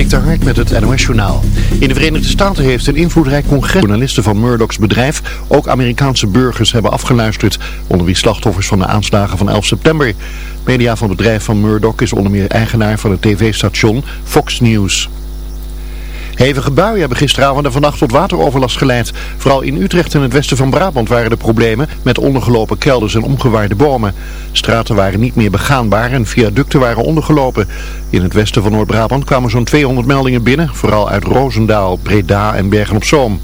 Dik Hark met het NOS Journaal. In de Verenigde Staten heeft een invloedrijk congres journalisten van Murdoch's bedrijf ook Amerikaanse burgers hebben afgeluisterd, onder wie slachtoffers van de aanslagen van 11 september. Media van het bedrijf van Murdoch is onder meer eigenaar van het tv-station Fox News. Hevige buien hebben gisteravond en vannacht tot wateroverlast geleid. Vooral in Utrecht en het westen van Brabant waren er problemen met ondergelopen kelders en omgewaarde bomen. Straten waren niet meer begaanbaar en viaducten waren ondergelopen. In het westen van Noord-Brabant kwamen zo'n 200 meldingen binnen, vooral uit Roosendaal, Breda en Bergen-op-Zoom.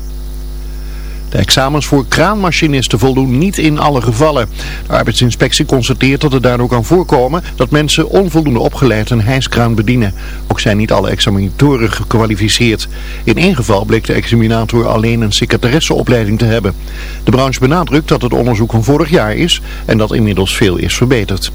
De examens voor kraanmachinisten voldoen niet in alle gevallen. De arbeidsinspectie constateert dat het daardoor kan voorkomen dat mensen onvoldoende opgeleid een hijskraan bedienen. Ook zijn niet alle examinatoren gekwalificeerd. In één geval bleek de examinator alleen een secretaresseopleiding te hebben. De branche benadrukt dat het onderzoek van vorig jaar is en dat inmiddels veel is verbeterd.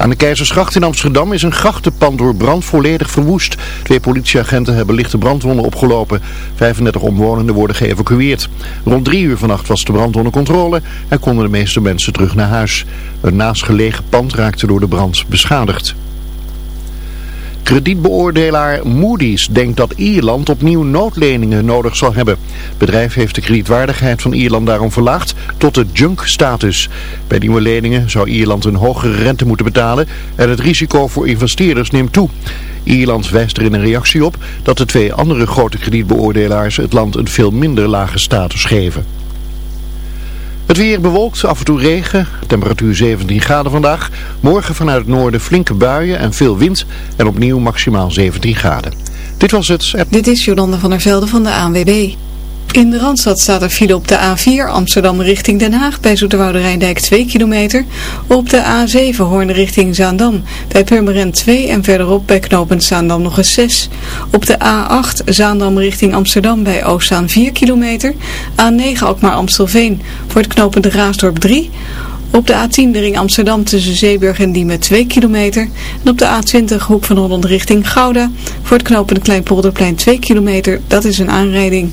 Aan de Keizersgracht in Amsterdam is een grachtenpand door brand volledig verwoest. Twee politieagenten hebben lichte brandwonden opgelopen. 35 omwonenden worden geëvacueerd. Rond drie uur vannacht was de brand onder controle en konden de meeste mensen terug naar huis. Een naastgelegen pand raakte door de brand beschadigd. Kredietbeoordelaar Moody's denkt dat Ierland opnieuw noodleningen nodig zal hebben. Het bedrijf heeft de kredietwaardigheid van Ierland daarom verlaagd tot de junk-status. Bij nieuwe leningen zou Ierland een hogere rente moeten betalen en het risico voor investeerders neemt toe. Ierland wijst er in een reactie op dat de twee andere grote kredietbeoordelaars het land een veel minder lage status geven. Het weer bewolkt, af en toe regen, temperatuur 17 graden vandaag. Morgen vanuit het noorden flinke buien en veel wind en opnieuw maximaal 17 graden. Dit was het. Dit is Jolanda van der Velde van de ANWB. In de Randstad staat er file op de A4 Amsterdam richting Den Haag bij Zoeterwoude Rijndijk 2 kilometer. Op de A7 Hoorn richting Zaandam bij Purmerend 2 en verderop bij knooppunt Zaandam nog eens 6. Op de A8 Zaandam richting Amsterdam bij Oostzaan 4 kilometer. A9 Alkmaar Amstelveen voor het knooppunt Raasdorp 3. Op de A10 de ring Amsterdam tussen Zeeburg en Diemen 2 kilometer. En op de A20 hoek van Holland richting Gouda voor het knooppunt Kleinpolderplein 2 kilometer. Dat is een aanrijding.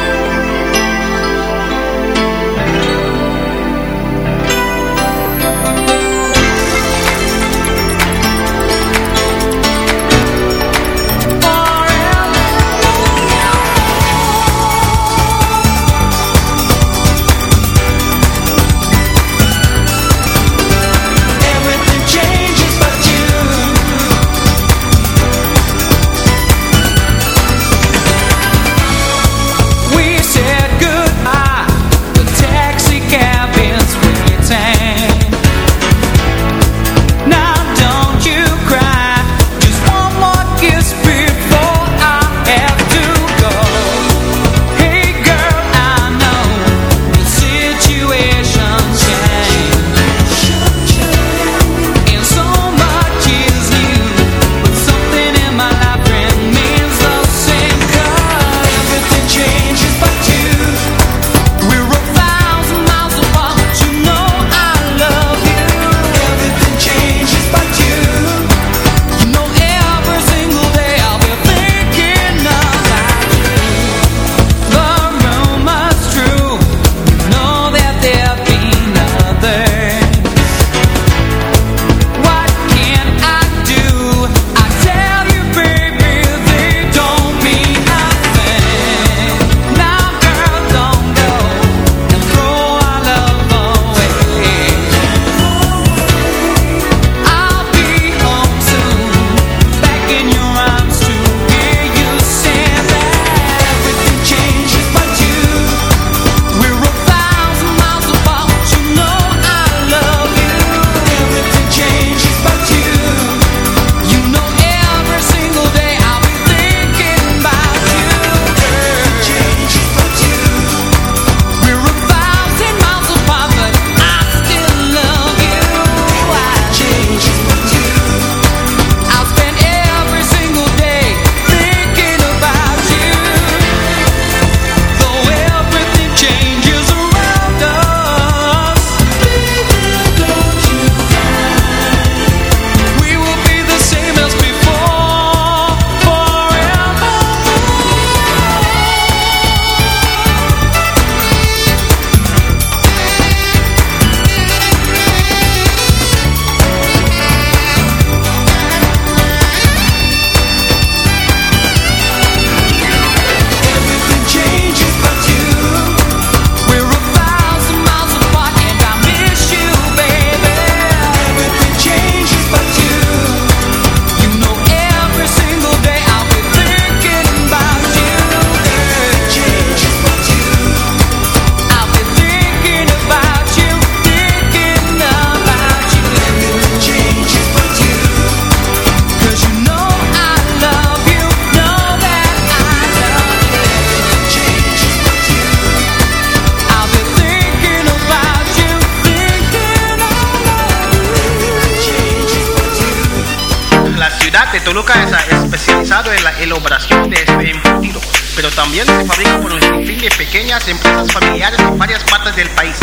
En la elaboración de este embutido, pero también se fabrica por un sinfín de pequeñas empresas familiares en varias partes del país.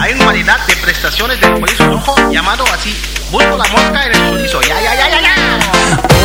Hay una variedad de prestaciones del chorizo rojo llamado así. Busco la mosca en el chorizo. Ya, ya, ya, ya, ya.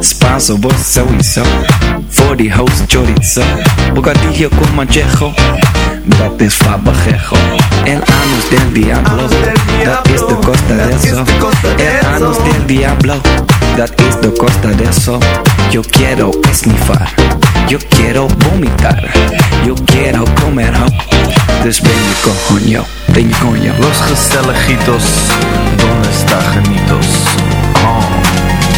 Spanso. Voor die host chorizo. Bocadillo con manchejo. Dat is fabajejo. El anus del diablo. Dat is de costa de eso. El anus del diablo. Dat is de costa de eso. Yo quiero esnifar. Yo quiero vomitar. Yo quiero comer ho. Dus ben je coño. Ben je coño. Los gezelligitos, donde está genitos? Oh.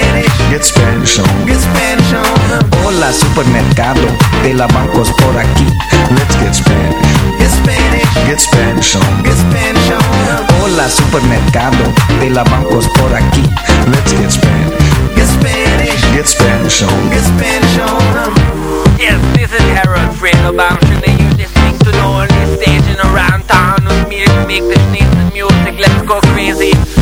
Get Spanish on. Get Spanish on. Hola supermercado de la bancos por aquí. Let's get Spanish. Get Spanish. Get Spanish on. Get Spanish on. Hola supermercado de la bancos por aquí. Let's get Spanish. Get Spanish. Get Spanish on. Get Spanish on. Yes, this is Harold Fredo Bamshin and you're listening to the only station around town with me to make this nice music. Let's go crazy.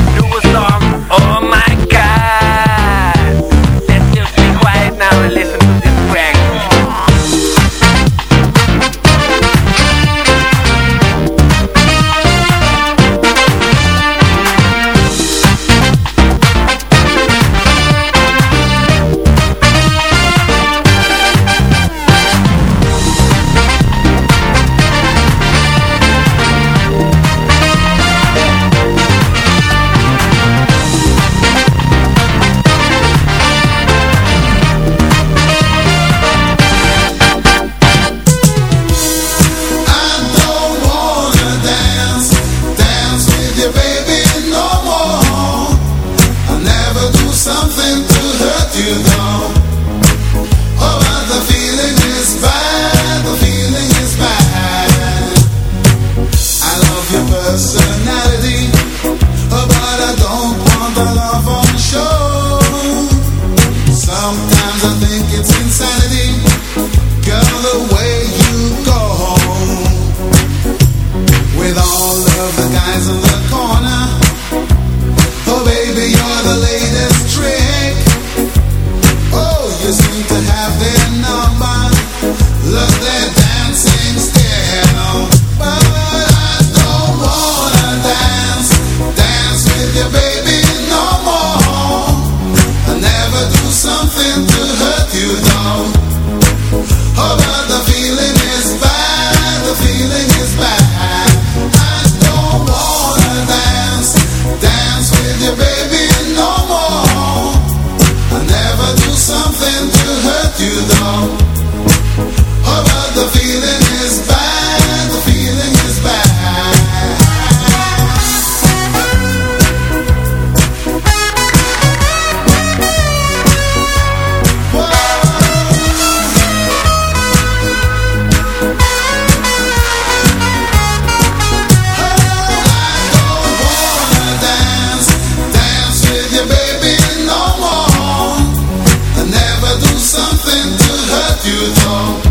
you thought.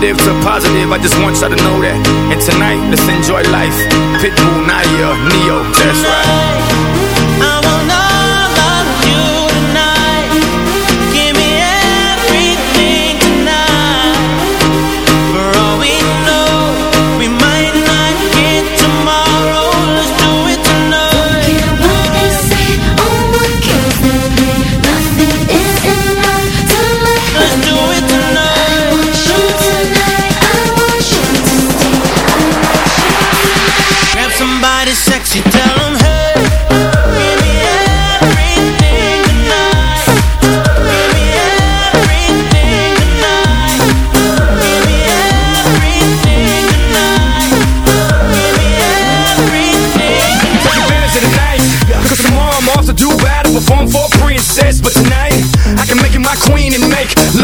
negative to positive. I just want y'all to know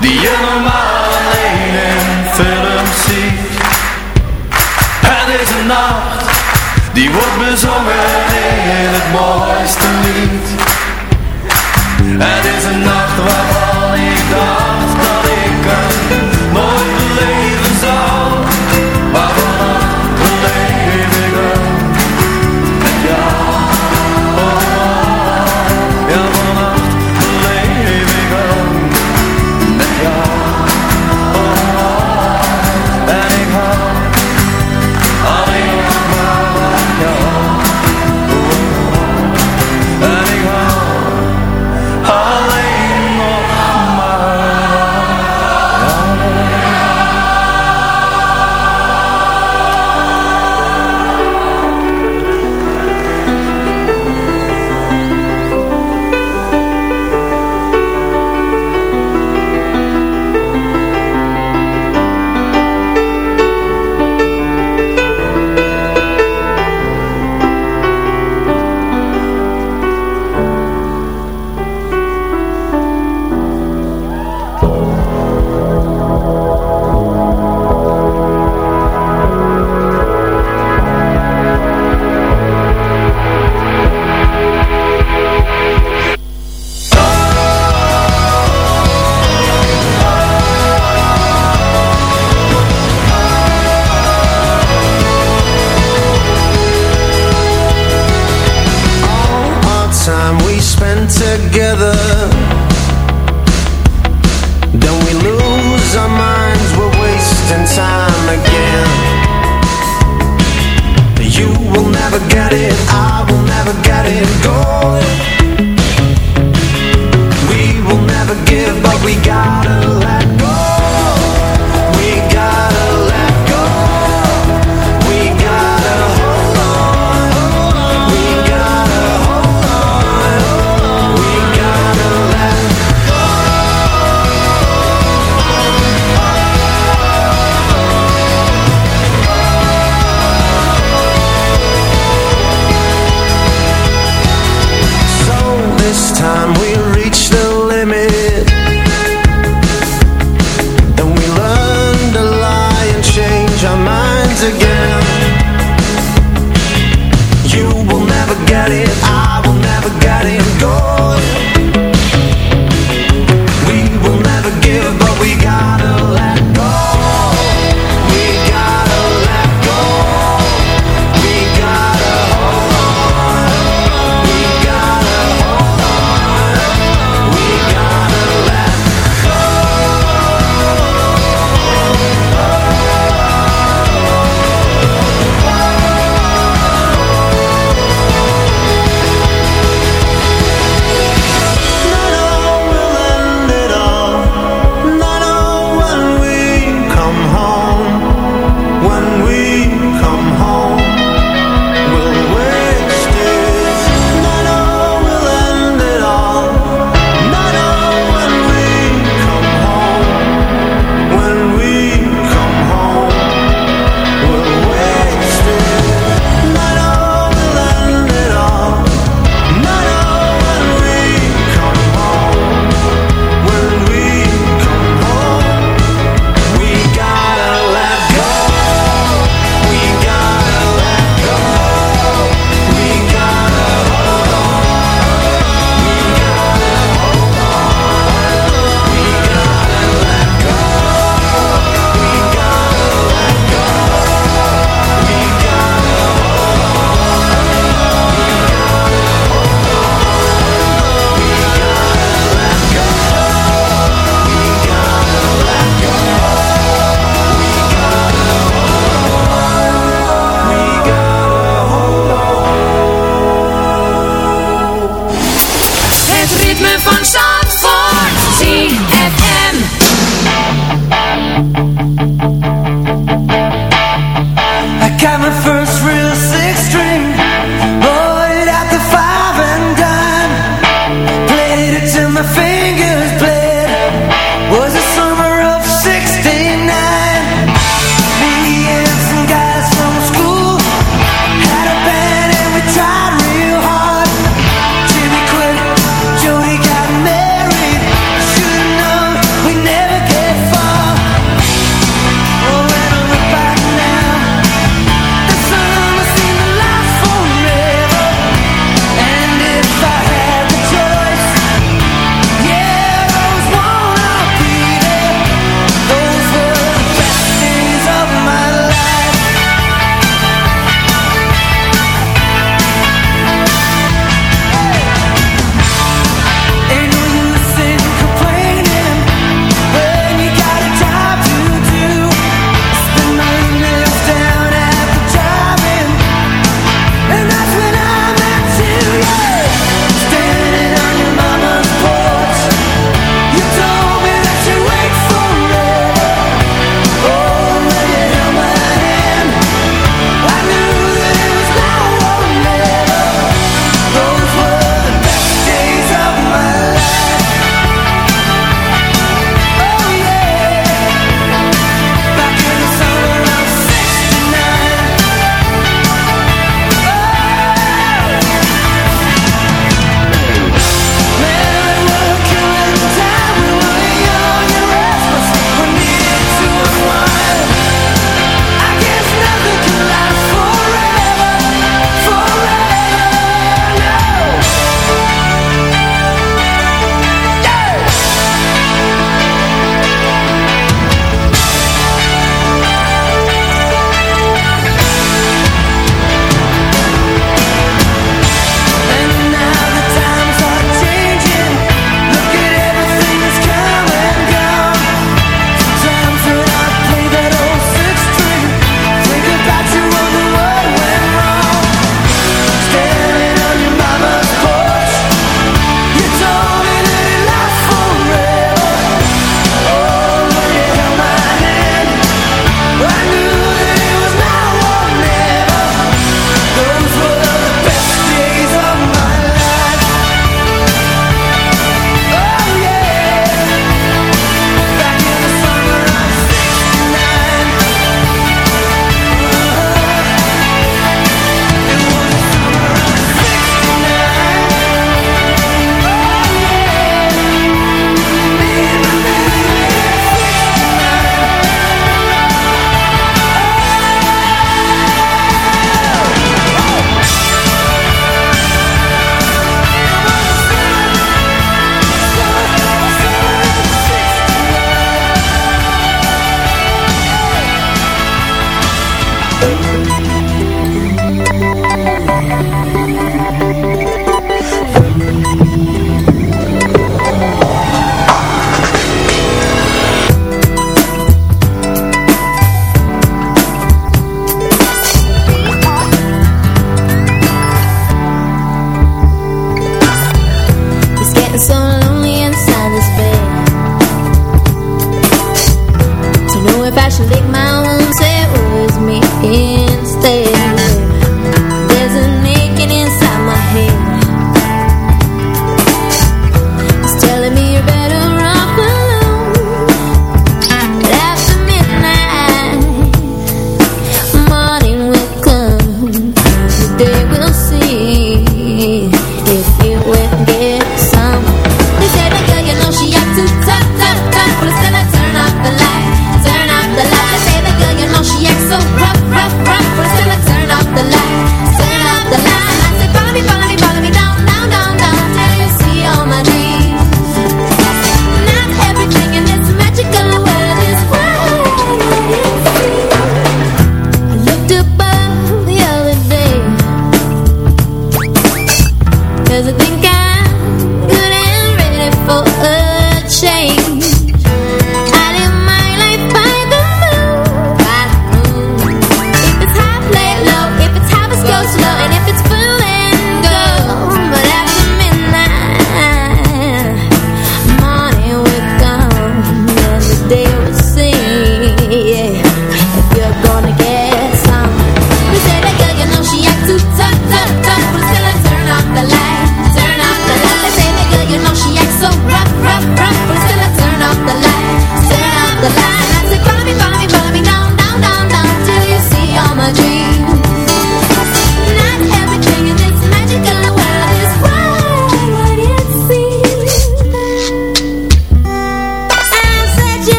die je normaal alleen in film ziet. Het is een nacht, die wordt bezongen in het mooiste lied. Het is een nacht waarvan ik dacht.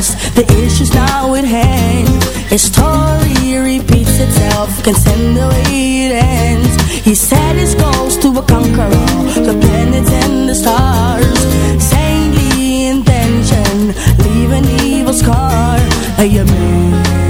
address the issues now at hand. His story repeats itself, can the way it ends. He set his goals to conquer all the planets and the stars. Saintly intention, leave an evil scar. Hey,